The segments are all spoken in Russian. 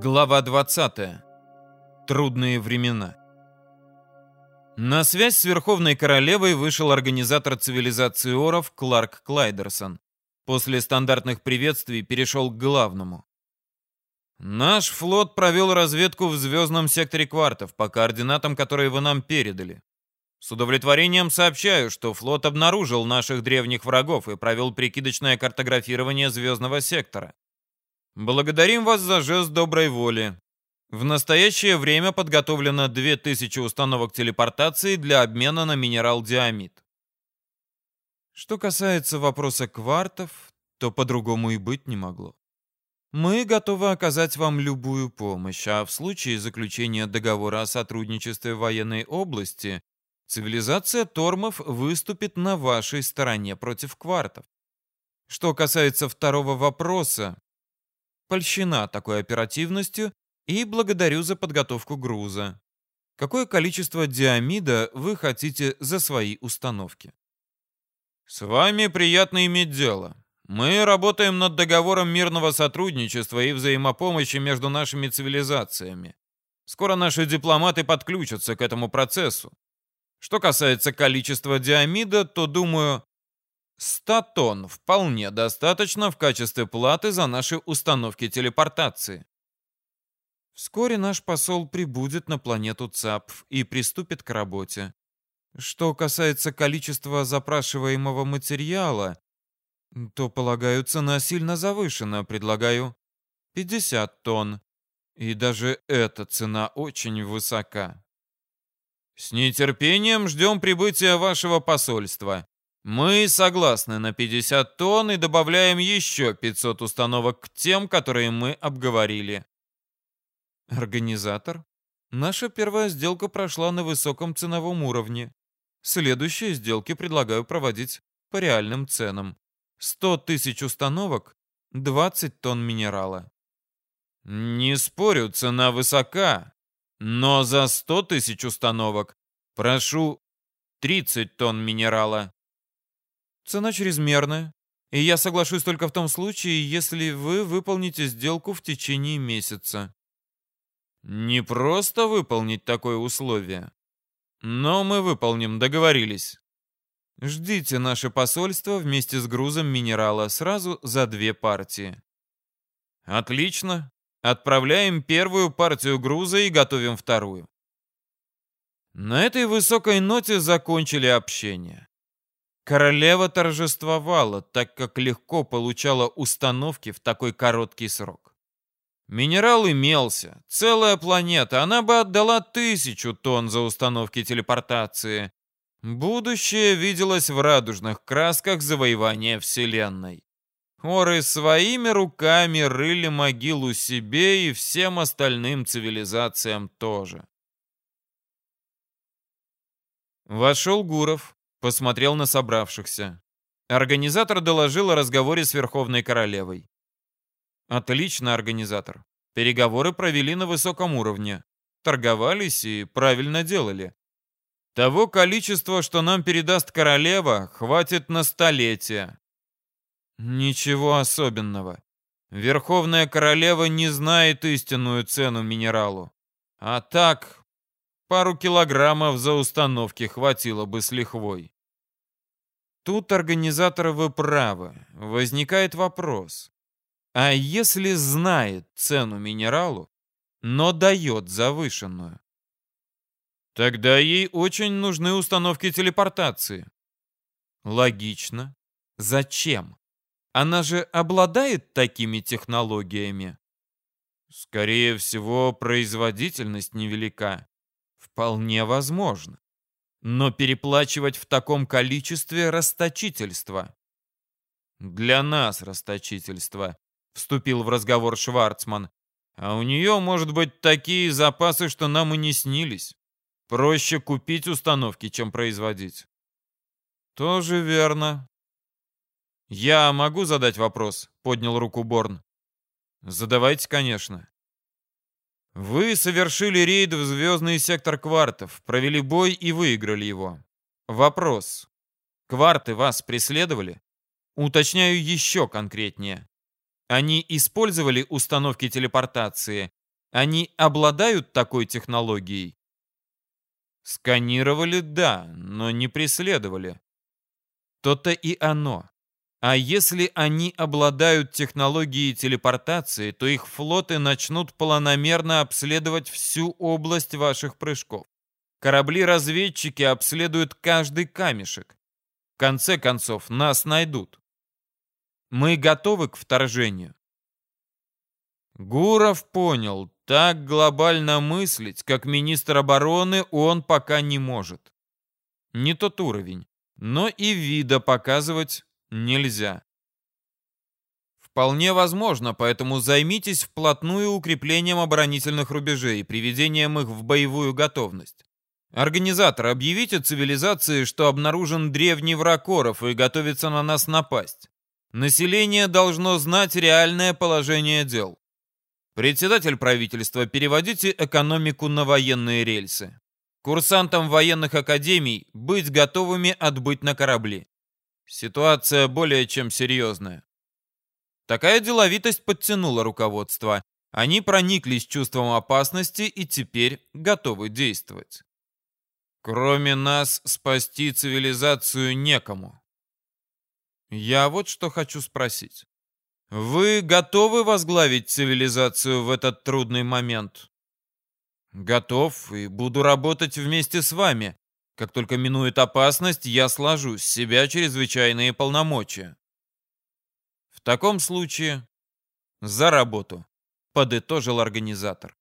Глава 20. Трудные времена. На связь с Верховной Королевой вышел организатор цивилизации Оров Кларк Клайдерсон. После стандартных приветствий перешел к главному. Наш флот провел разведку в звездном секторе квартов по координатам, которые вы нам передали. С удовлетворением сообщаю, что флот обнаружил наших древних врагов и провел прикидочное картографирование звездного сектора. Благодарим вас за жест доброй воли. В настоящее время подготовлено 2000 установок телепортации для обмена на минерал диамид. Что касается вопроса квартов, то по-другому и быть не могло. Мы готовы оказать вам любую помощь, а в случае заключения договора о сотрудничестве в военной области цивилизация Тормов выступит на вашей стороне против квартов. Что касается второго вопроса, Польщена такой оперативностью и благодарю за подготовку груза. Какое количество диамида вы хотите за свои установки? С вами приятно иметь дело. Мы работаем над договором мирного сотрудничества и взаимопомощи между нашими цивилизациями. Скоро наши дипломаты подключатся к этому процессу. Что касается количества диамида, то, думаю, 100 тонн вполне достаточно в качестве платы за наши установки телепортации. Вскоре наш посол прибудет на планету ЦАПФ и приступит к работе. Что касается количества запрашиваемого материала, то, полагаю, цена сильно завышена. Предлагаю 50 тонн. И даже эта цена очень высока. С нетерпением ждем прибытия вашего посольства. Мы согласны на 50 тонн и добавляем еще 500 установок к тем, которые мы обговорили. Организатор. Наша первая сделка прошла на высоком ценовом уровне. Следующие сделки предлагаю проводить по реальным ценам. 100 тысяч установок, 20 тонн минерала. Не спорю, цена высока, но за 100 тысяч установок прошу 30 тонн минерала. Цена чрезмерная, и я соглашусь только в том случае, если вы выполните сделку в течение месяца. Не просто выполнить такое условие. Но мы выполним, договорились. Ждите наше посольство вместе с грузом минерала сразу за две партии. Отлично. Отправляем первую партию груза и готовим вторую. На этой высокой ноте закончили общение. Королева торжествовала, так как легко получала установки в такой короткий срок. Минерал имелся, целая планета, она бы отдала тысячу тонн за установки телепортации. Будущее виделось в радужных красках завоевания Вселенной. Оры своими руками рыли могилу себе и всем остальным цивилизациям тоже. Вошел Гуров, Посмотрел на собравшихся. Организатор доложил о разговоре с Верховной Королевой. Отлично, организатор. Переговоры провели на высоком уровне. Торговались и правильно делали. Того количества, что нам передаст королева, хватит на столетие. Ничего особенного. Верховная королева не знает истинную цену минералу. А так, Пару килограммов за установки хватило бы с лихвой. Тут организаторы вы правы. Возникает вопрос. А если знает цену минералу, но дает завышенную? Тогда ей очень нужны установки телепортации. Логично. Зачем? Она же обладает такими технологиями. Скорее всего, производительность невелика. Вполне возможно. Но переплачивать в таком количестве расточительство. Для нас расточительство, вступил в разговор Шварцман. А у нее, может быть, такие запасы, что нам и не снились. Проще купить установки, чем производить. Тоже верно. Я могу задать вопрос? Поднял руку Борн. Задавайте, конечно. Вы совершили рейд в звездный сектор квартов, провели бой и выиграли его. Вопрос. Кварты вас преследовали? Уточняю еще конкретнее. Они использовали установки телепортации Они обладают такой технологией? Сканировали, да, но не преследовали. То-то и оно. А если они обладают технологией телепортации, то их флоты начнут планомерно обследовать всю область ваших прыжков. Корабли-разведчики обследуют каждый камешек. В конце концов, нас найдут. Мы готовы к вторжению. Гуров понял, так глобально мыслить, как министр обороны, он пока не может. Не тот уровень, но и вида показывать нельзя. Вполне возможно, поэтому займитесь вплотную укреплением оборонительных рубежей приведением их в боевую готовность. Организатор, объявите цивилизации, что обнаружен древний враг Оров и готовится на нас напасть. Население должно знать реальное положение дел. Председатель правительства, переводите экономику на военные рельсы. Курсантам военных академий быть готовыми отбыть на корабли. Ситуация более чем серьезная. Такая деловитость подтянула руководство. Они прониклись чувством опасности и теперь готовы действовать. Кроме нас спасти цивилизацию некому. Я вот что хочу спросить. Вы готовы возглавить цивилизацию в этот трудный момент? Готов и буду работать вместе с вами, как только минует опасность, я сложу с себя чрезвычайные полномочия. В таком случае за работу, подытожил организатор.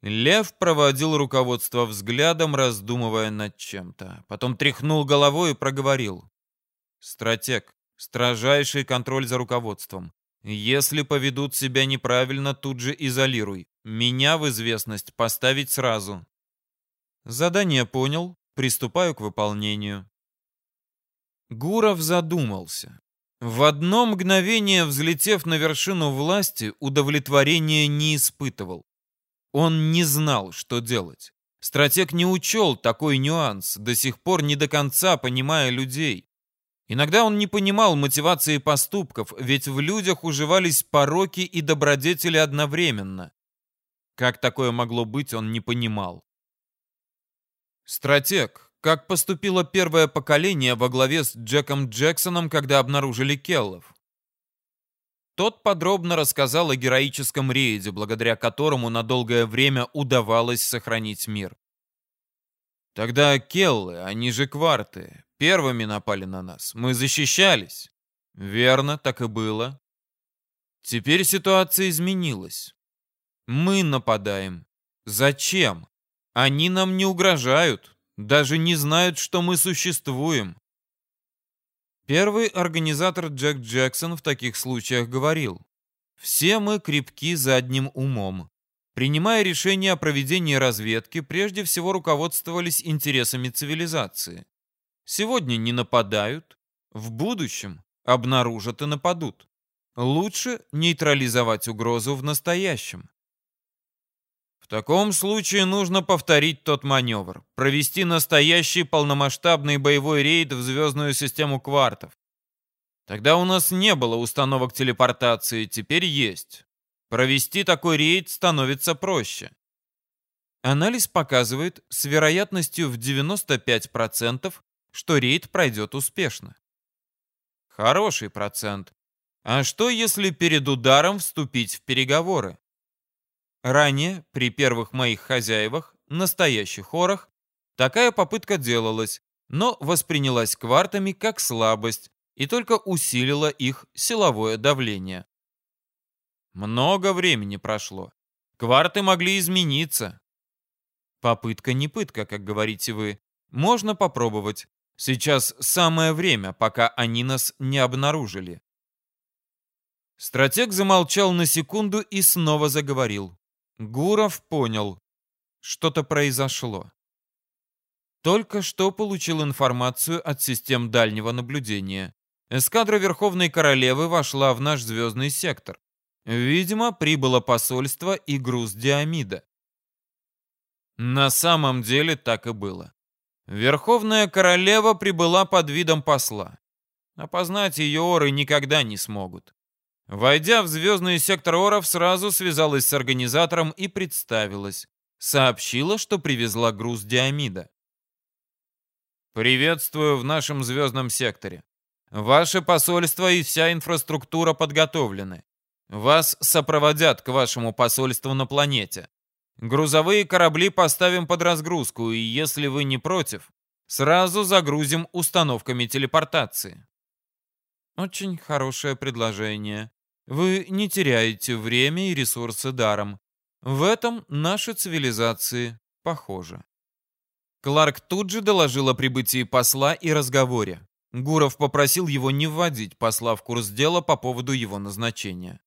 Лев проводил руководство взглядом, раздумывая над чем-то. Потом тряхнул головой и проговорил. «Стратег, строжайший контроль за руководством. Если поведут себя неправильно, тут же изолируй. Меня в известность поставить сразу. Задание понял, приступаю к выполнению. Гуров задумался. В одно мгновение, взлетев на вершину власти, удовлетворения не испытывал. Он не знал, что делать. Стратег не учел такой нюанс, до сих пор не до конца понимая людей. Иногда он не понимал мотивации поступков, ведь в людях уживались пороки и добродетели одновременно. Как такое могло быть, он не понимал. Стратег, как поступило первое поколение во главе с Джеком Джексоном, когда обнаружили Келлов? Тот подробно рассказал о героическом рейде, благодаря которому на долгое время удавалось сохранить мир. Тогда Келлы, они же Кварты, первыми напали на нас. Мы защищались. Верно, так и было. Теперь ситуация изменилась. Мы нападаем. Зачем? Они нам не угрожают, даже не знают, что мы существуем. Первый организатор Джек Джексон в таких случаях говорил, «Все мы крепки задним умом. Принимая решение о проведении разведки, прежде всего руководствовались интересами цивилизации. Сегодня не нападают, в будущем обнаружат и нападут. Лучше нейтрализовать угрозу в настоящем. В таком случае нужно повторить тот маневр, провести настоящий полномасштабный боевой рейд в звездную систему квартов. Тогда у нас не было установок телепортации, теперь есть. Провести такой рейд становится проще. Анализ показывает с вероятностью в 95%, что рейд пройдет успешно. Хороший процент. А что, если перед ударом вступить в переговоры? Ранее, при первых моих хозяевах, настоящих орах, такая попытка делалась, но воспринялась квартами как слабость и только усилила их силовое давление. Много времени прошло. Кварты могли измениться. Попытка не пытка, как говорите вы. Можно попробовать. Сейчас самое время, пока они нас не обнаружили. Стратег замолчал на секунду и снова заговорил. Гуров понял. Что-то произошло. Только что получил информацию от систем дальнего наблюдения. Эскадра Верховной Королевы вошла в наш звездный сектор. Видимо, прибыло посольство и груз диамида. На самом деле так и было. Верховная Королева прибыла под видом посла. Опознать ее оры никогда не смогут. Войдя в звездный сектор Оров, сразу связалась с организатором и представилась. Сообщила, что привезла груз диамида. «Приветствую в нашем звездном секторе. Ваше посольство и вся инфраструктура подготовлены. Вас сопроводят к вашему посольству на планете. Грузовые корабли поставим под разгрузку, и если вы не против, сразу загрузим установками телепортации». «Очень хорошее предложение», вы не теряете время и ресурсы даром. В этом наши цивилизации похожи. Кларк тут же доложил о прибытии посла и разговоре. Гуров попросил его не вводить посла в курс дела по поводу его назначения.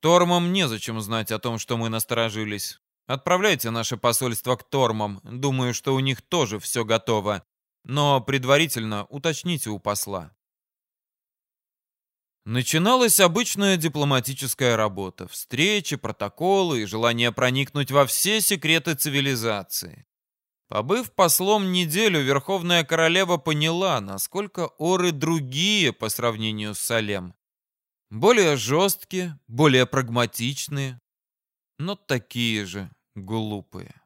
Тормам незачем знать о том, что мы насторожились. Отправляйте наше посольство к Тормам. Думаю, что у них тоже все готово. Но предварительно уточните у посла. Начиналась обычная дипломатическая работа, встречи, протоколы и желание проникнуть во все секреты цивилизации. Побыв послом неделю, Верховная Королева поняла, насколько оры другие по сравнению с Салем. Более жесткие, более прагматичные, но такие же глупые.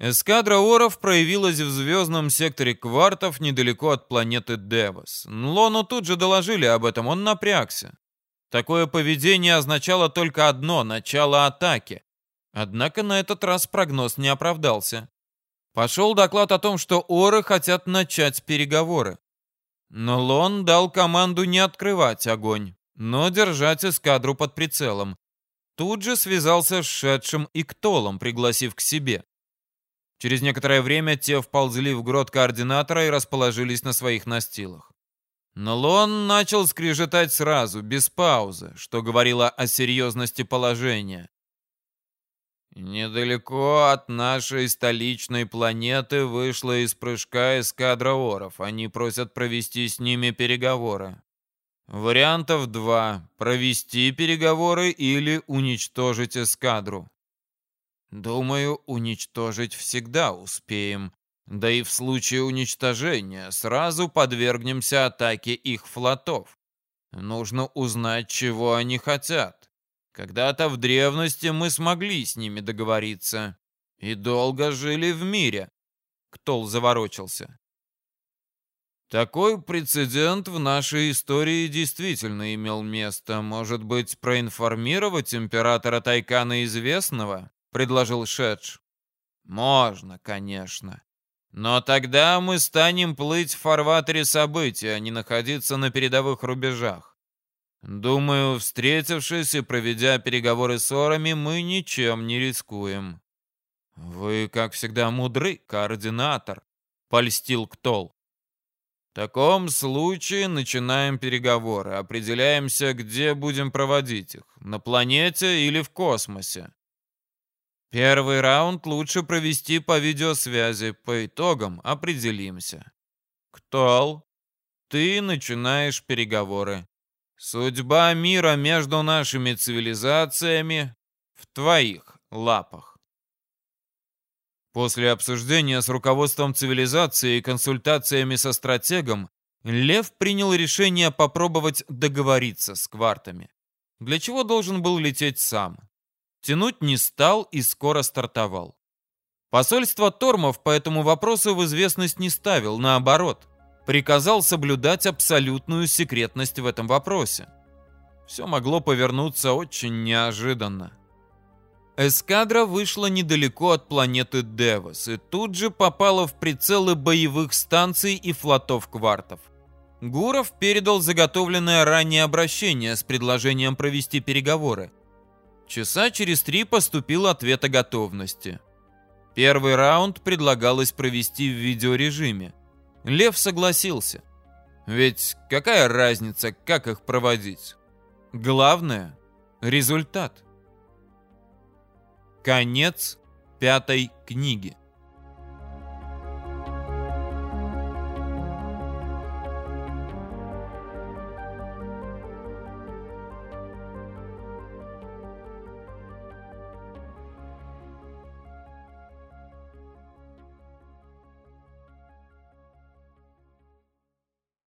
Эскадра Оров проявилась в звездном секторе квартов недалеко от планеты Девос. Лону тут же доложили об этом, он напрягся. Такое поведение означало только одно — начало атаки. Однако на этот раз прогноз не оправдался. Пошел доклад о том, что Оры хотят начать переговоры. Но Лон дал команду не открывать огонь, но держать эскадру под прицелом. Тут же связался с шедшим Иктолом, пригласив к себе. Через некоторое время те вползли в грот координатора и расположились на своих настилах. Но Лон начал скрежетать сразу, без паузы, что говорило о серьезности положения. Недалеко от нашей столичной планеты вышла из прыжка эскадра оров. Они просят провести с ними переговоры. Вариантов два. Провести переговоры или уничтожить эскадру. Думаю, уничтожить всегда успеем. Да и в случае уничтожения сразу подвергнемся атаке их флотов. Нужно узнать, чего они хотят. Когда-то в древности мы смогли с ними договориться. И долго жили в мире. Ктол заворочился. Такой прецедент в нашей истории действительно имел место. Может быть, проинформировать императора Тайкана Известного? — предложил Шедж. «Можно, конечно. Но тогда мы станем плыть в фарватере событий, а не находиться на передовых рубежах. Думаю, встретившись и проведя переговоры с орами, мы ничем не рискуем». «Вы, как всегда, мудры, координатор», — польстил Ктол. В таком случае начинаем переговоры, определяемся, где будем проводить их, на планете или в космосе. Первый раунд лучше провести по видеосвязи. По итогам определимся. Ктол, ты начинаешь переговоры. Судьба мира между нашими цивилизациями в твоих лапах. После обсуждения с руководством цивилизации и консультациями со стратегом, Лев принял решение попробовать договориться с квартами. Для чего должен был лететь сам? Тянуть не стал и скоро стартовал. Посольство Тормов по этому вопросу в известность не ставил, наоборот, приказал соблюдать абсолютную секретность в этом вопросе. Все могло повернуться очень неожиданно. Эскадра вышла недалеко от планеты Девос и тут же попала в прицелы боевых станций и флотов квартов. Гуров передал заготовленное ранее обращение с предложением провести переговоры. Часа через три поступил ответ о готовности. Первый раунд предлагалось провести в видеорежиме. Лев согласился. Ведь какая разница, как их проводить? Главное — результат. Конец пятой книги.